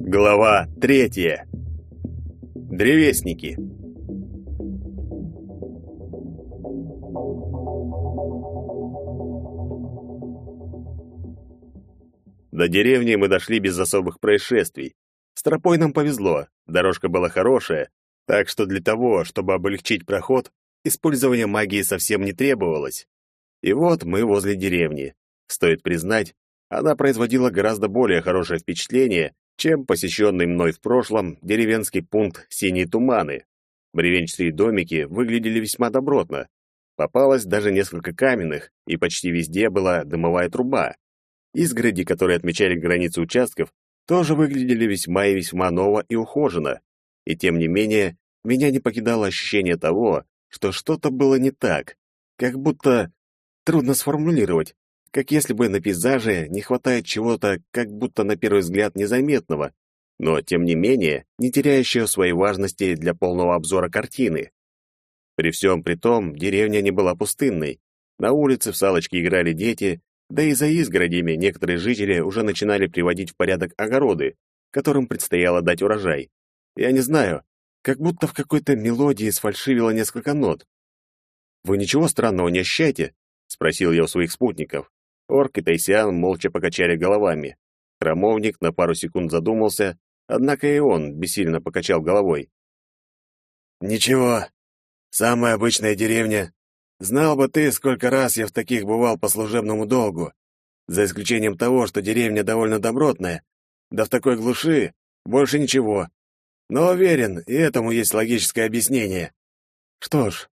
Глава третья. Древесники. До деревни мы дошли без особых происшествий. С тропой нам повезло, дорожка была хорошая, так что для того, чтобы облегчить проход, использование магии совсем не требовалось. И вот мы возле деревни. Стоит признать, она производила гораздо более хорошее впечатление, чем посещенный мной в прошлом деревенский пункт «Синие туманы». Бревенчатые домики выглядели весьма добротно. Попалось даже несколько каменных, и почти везде была дымовая труба. Изгороди, которые отмечали границы участков, тоже выглядели весьма и весьма ново и ухоженно. И тем не менее, меня не покидало ощущение того, что что-то было не так. Как будто трудно сформулировать, как если бы на пейзаже не хватает чего-то, как будто на первый взгляд незаметного, но, тем не менее, не теряющего своей важности для полного обзора картины. При всем при том, деревня не была пустынной. На улице в салочки играли дети, да и за изгородями некоторые жители уже начинали приводить в порядок огороды, которым предстояло дать урожай. Я не знаю, как будто в какой-то мелодии сфальшивило несколько нот. «Вы ничего странного не ощущаете?» — спросил я у своих спутников. Орк и Тайсиан молча покачали головами. Храмовник на пару секунд задумался, однако и он бессильно покачал головой. «Ничего, самая обычная деревня. Знал бы ты, сколько раз я в таких бывал по служебному долгу. За исключением того, что деревня довольно добротная, да в такой глуши больше ничего. Но уверен, и этому есть логическое объяснение. Что ж,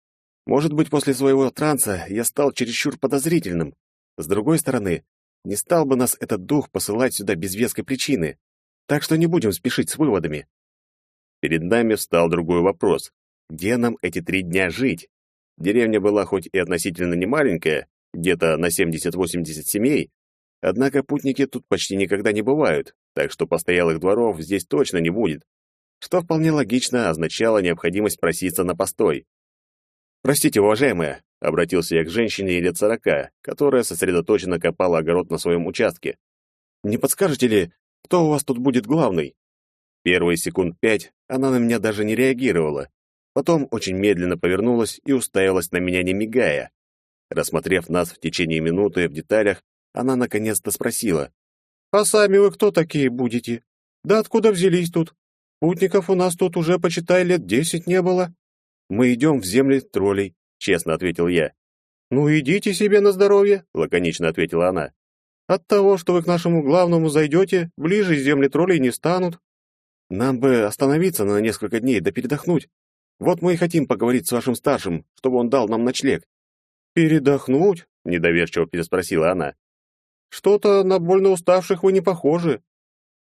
может быть, после своего транса я стал чересчур подозрительным, с другой стороны, не стал бы нас этот дух посылать сюда без веской причины, так что не будем спешить с выводами. Перед нами встал другой вопрос. Где нам эти три дня жить? Деревня была хоть и относительно немаленькая, где-то на 70-80 семей, однако путники тут почти никогда не бывают, так что постоялых дворов здесь точно не будет, что вполне логично означало необходимость проситься на постой. «Простите, уважаемая», — обратился я к женщине лет сорока, которая сосредоточенно копала огород на своем участке. «Не подскажете ли, кто у вас тут будет главный?» Первые секунд пять она на меня даже не реагировала. Потом очень медленно повернулась и уставилась на меня, не мигая. Рассмотрев нас в течение минуты в деталях, она наконец-то спросила. «А сами вы кто такие будете? Да откуда взялись тут? Путников у нас тут уже, почитай, лет десять не было». Мы идем в земли троллей, честно ответил я. Ну идите себе на здоровье, лаконично ответила она. От того, что вы к нашему главному зайдете, ближе земли троллей не станут. Нам бы остановиться на несколько дней да передохнуть. Вот мы и хотим поговорить с вашим старшим, чтобы он дал нам ночлег. Передохнуть? недоверчиво переспросила она. Что-то на больно уставших вы не похожи.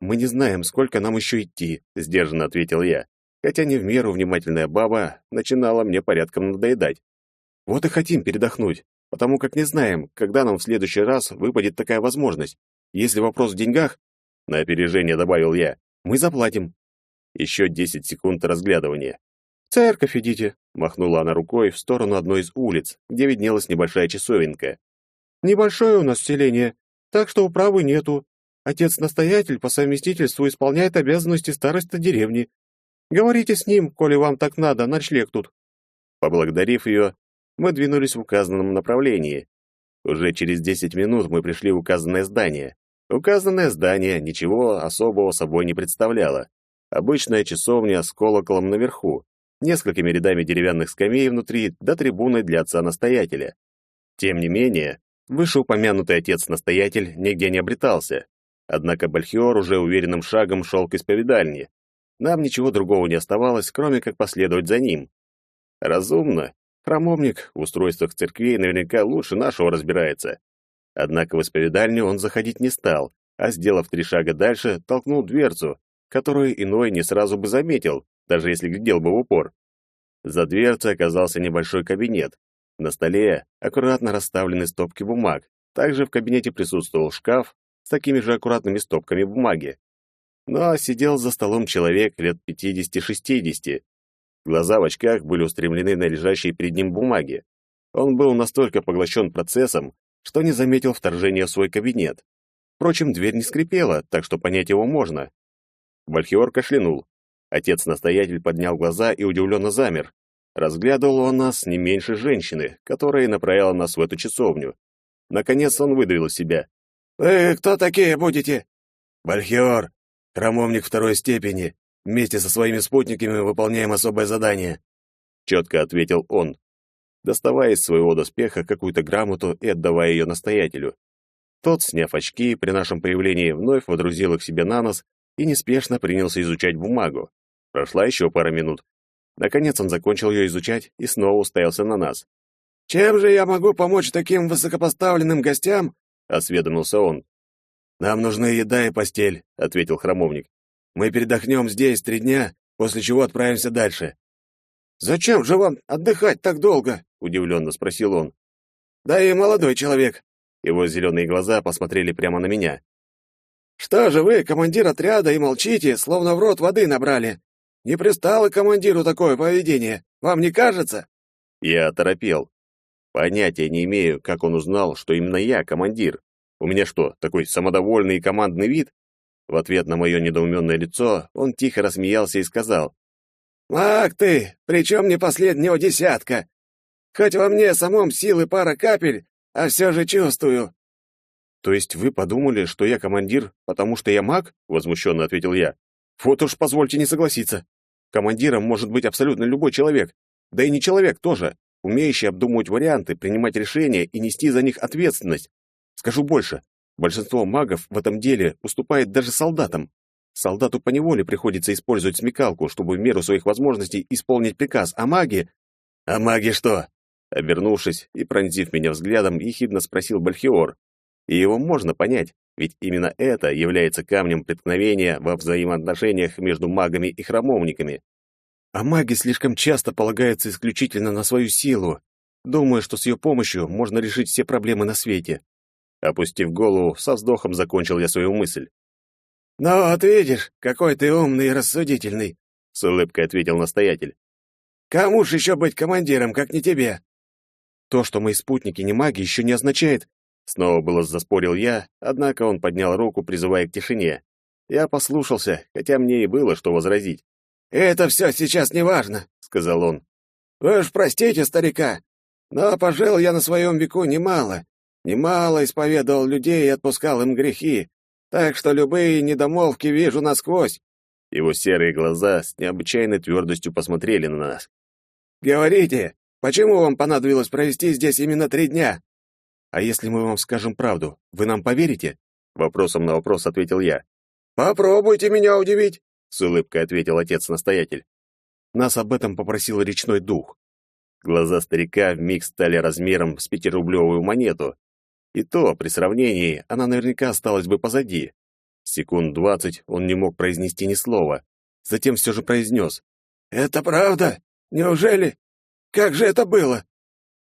Мы не знаем, сколько нам еще идти, сдержанно ответил я хотя не в меру внимательная баба начинала мне порядком надоедать. Вот и хотим передохнуть, потому как не знаем, когда нам в следующий раз выпадет такая возможность. Если вопрос в деньгах, на опережение добавил я, мы заплатим. Еще десять секунд разглядывания. церковь идите», — махнула она рукой в сторону одной из улиц, где виднелась небольшая часовенка. «Небольшое у нас селение, так что управы нету. Отец-настоятель по совместительству исполняет обязанности староста деревни, Говорите с ним, коли вам так надо, ночлег тут. Поблагодарив ее, мы двинулись в указанном направлении. Уже через десять минут мы пришли в указанное здание. Указанное здание ничего особого собой не представляло. Обычная часовня с колоколом наверху, несколькими рядами деревянных скамей внутри, да трибуной для отца-настоятеля. Тем не менее, вышеупомянутый отец-настоятель нигде не обретался. Однако Бальхиор уже уверенным шагом шел к исповедальне. Нам ничего другого не оставалось, кроме как последовать за ним. Разумно. Храмовник в устройствах церквей наверняка лучше нашего разбирается. Однако в исповедальню он заходить не стал, а, сделав три шага дальше, толкнул дверцу, которую иной не сразу бы заметил, даже если глядел бы в упор. За дверцей оказался небольшой кабинет. На столе аккуратно расставлены стопки бумаг. Также в кабинете присутствовал шкаф с такими же аккуратными стопками бумаги но сидел за столом человек лет пятидесяти-шестидесяти. Глаза в очках были устремлены на лежащие перед ним бумаги. Он был настолько поглощен процессом, что не заметил вторжения в свой кабинет. Впрочем, дверь не скрипела, так что понять его можно. Бальхиор кашлянул. Отец-настоятель поднял глаза и удивленно замер. Разглядывал он нас не меньше женщины, которая направила нас в эту часовню. Наконец он выдавил из себя. «Вы кто такие будете?» «Бальхиор, храмовник второй степени. Вместе со своими спутниками выполняем особое задание», — четко ответил он, доставая из своего доспеха какую-то грамоту и отдавая ее настоятелю. Тот, сняв очки, при нашем появлении вновь водрузил их себе на нос и неспешно принялся изучать бумагу. Прошла еще пара минут. Наконец он закончил ее изучать и снова уставился на нас. «Чем же я могу помочь таким высокопоставленным гостям?» — осведомился он. «Нам нужны еда и постель», — ответил храмовник. «Мы передохнем здесь три дня, после чего отправимся дальше». «Зачем же вам отдыхать так долго?» — удивленно спросил он. «Да и молодой человек». Его зеленые глаза посмотрели прямо на меня. «Что же вы, командир отряда, и молчите, словно в рот воды набрали? Не пристало командиру такое поведение, вам не кажется?» Я оторопел. Понятия не имею, как он узнал, что именно я командир. У меня что, такой самодовольный и командный вид? В ответ на мое недоуменное лицо он тихо рассмеялся и сказал. «Ах ты, причем не последнего десятка. Хоть во мне самом силы пара капель, а все же чувствую». «То есть вы подумали, что я командир, потому что я маг?» — возмущенно ответил я. «Вот уж позвольте не согласиться. Командиром может быть абсолютно любой человек. Да и не человек тоже, умеющий обдумывать варианты, принимать решения и нести за них ответственность. Скажу больше, большинство магов в этом деле уступает даже солдатам. Солдату поневоле приходится использовать смекалку, чтобы в меру своих возможностей исполнить приказ, а маги... «А маги что?» Обернувшись и пронзив меня взглядом, ехидно спросил Бальхиор. И его можно понять, ведь именно это является камнем преткновения во взаимоотношениях между магами и храмовниками. А маги слишком часто полагаются исключительно на свою силу, думая, что с ее помощью можно решить все проблемы на свете. Опустив голову, со вздохом закончил я свою мысль. «Ну вот видишь, какой ты умный и рассудительный», — с улыбкой ответил настоятель. «Кому ж еще быть командиром, как не тебе?» То, что мои спутники не маги, еще не означает... Снова было заспорил я, однако он поднял руку, призывая к тишине. Я послушался, хотя мне и было что возразить. «Это все сейчас не важно», — сказал он. «Вы уж простите старика, но пожил я на своем веку немало, немало исповедовал людей и отпускал им грехи, так что любые недомолвки вижу насквозь». Его серые глаза с необычайной твердостью посмотрели на нас. «Говорите, почему вам понадобилось провести здесь именно три дня?» «А если мы вам скажем правду, вы нам поверите?» Вопросом на вопрос ответил я. «Попробуйте меня удивить», — с улыбкой ответил отец-настоятель. Нас об этом попросил речной дух. Глаза старика вмиг стали размером с пятирублевую монету. И то, при сравнении, она наверняка осталась бы позади. Секунд двадцать он не мог произнести ни слова. Затем все же произнес. «Это правда? Неужели? Как же это было?»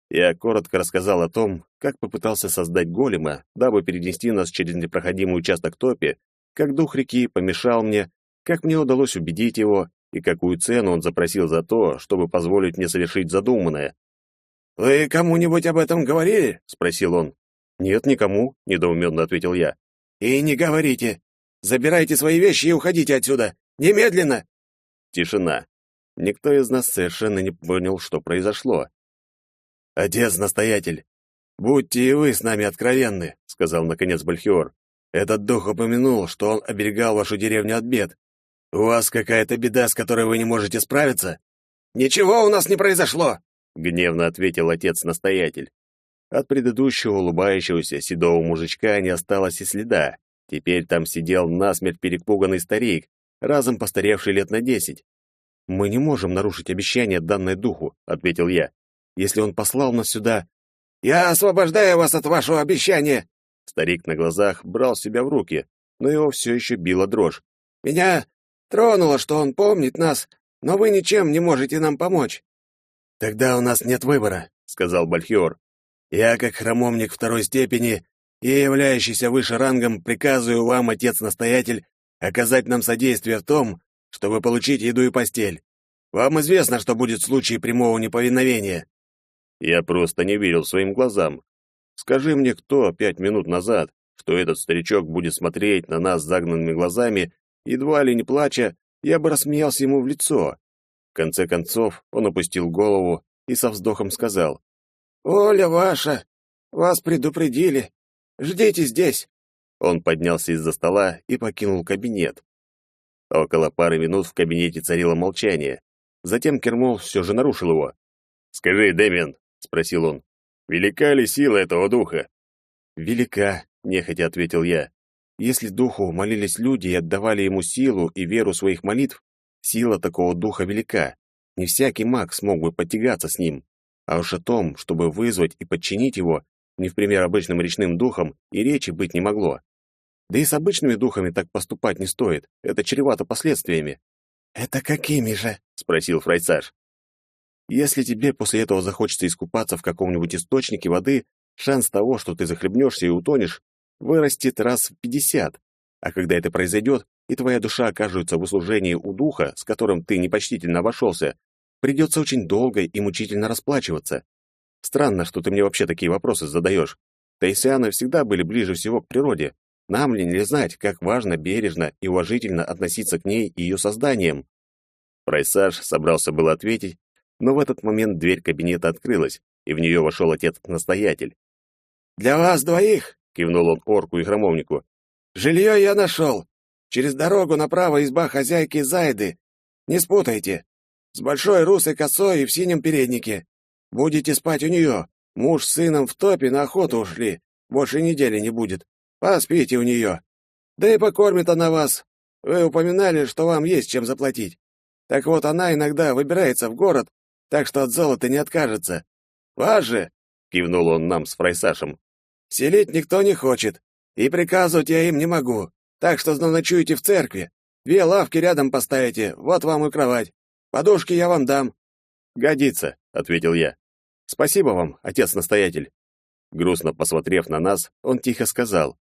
Я коротко рассказал о том, как попытался создать голема, дабы перенести нас через непроходимый участок топи, как дух реки помешал мне, как мне удалось убедить его и какую цену он запросил за то, чтобы позволить мне совершить задуманное. «Вы кому-нибудь об этом говорили?» — спросил он. «Нет, никому», — недоуменно ответил я. «И не говорите. Забирайте свои вещи и уходите отсюда. Немедленно!» Тишина. Никто из нас совершенно не понял, что произошло. «Отец-настоятель, будьте и вы с нами откровенны», — сказал наконец Бальхиор. «Этот дух упомянул, что он оберегал вашу деревню от бед. У вас какая-то беда, с которой вы не можете справиться?» «Ничего у нас не произошло», — гневно ответил отец-настоятель. От предыдущего улыбающегося седого мужичка не осталось и следа. Теперь там сидел насмерть перепуганный старик, разом постаревший лет на десять. «Мы не можем нарушить обещание, данное духу», — ответил я если он послал нас сюда. Я освобождаю вас от вашего обещания. Старик на глазах брал себя в руки, но его все еще била дрожь. Меня тронуло, что он помнит нас, но вы ничем не можете нам помочь. Тогда у нас нет выбора, сказал Бальхиор. Я, как храмовник второй степени и являющийся выше рангом, приказываю вам, отец-настоятель, оказать нам содействие в том, чтобы получить еду и постель. Вам известно, что будет в случае прямого неповиновения. Я просто не верил своим глазам. Скажи мне кто пять минут назад, что этот старичок будет смотреть на нас загнанными глазами, едва ли не плача, я бы рассмеялся ему в лицо. В конце концов он опустил голову и со вздохом сказал. «Оля ваша! Вас предупредили! Ждите здесь!» Он поднялся из-за стола и покинул кабинет. Около пары минут в кабинете царило молчание. Затем Кермол все же нарушил его. «Скажи, Дэмиан», — спросил он, — «велика ли сила этого духа?» «Велика», — нехотя ответил я. «Если духу молились люди и отдавали ему силу и веру своих молитв, сила такого духа велика. Не всякий маг смог бы потягаться с ним. А уж о том, чтобы вызвать и подчинить его, не в пример обычным речным духом, и речи быть не могло. Да и с обычными духами так поступать не стоит, это чревато последствиями. «Это какими же?» — спросил Фрайцаж. «Если тебе после этого захочется искупаться в каком-нибудь источнике воды, шанс того, что ты захлебнешься и утонешь, вырастет раз в пятьдесят. А когда это произойдет, и твоя душа окажется в услужении у духа, с которым ты непочтительно обошелся, придется очень долго и мучительно расплачиваться. Странно, что ты мне вообще такие вопросы задаешь. Таисианы всегда были ближе всего к природе. Нам ли не знать, как важно бережно и уважительно относиться к ней и ее созданиям? Прайсаж собрался было ответить, но в этот момент дверь кабинета открылась, и в нее вошел отец-настоятель. «Для вас двоих!» — кивнул он орку и храмовнику. «Жилье я нашел. Через дорогу направо изба хозяйки Зайды. Не спутайте. С большой русой косой и в синем переднике. Будете спать у нее. Муж с сыном в топе на охоту ушли. Больше недели не будет. Поспите у нее. Да и покормит она вас. Вы упоминали, что вам есть чем заплатить. Так вот, она иногда выбирается в город, так что от золота не откажется. Вас же, — кивнул он нам с Фрайсашем, — селить никто не хочет, и приказывать я им не могу, так что ночуете в церкви. Две лавки рядом поставите, вот вам и кровать. Подушки я вам дам». «Годится», — ответил я. «Спасибо вам, отец-настоятель». Грустно посмотрев на нас, он тихо сказал.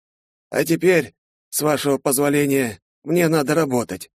А теперь, с вашего позволения, мне надо работать.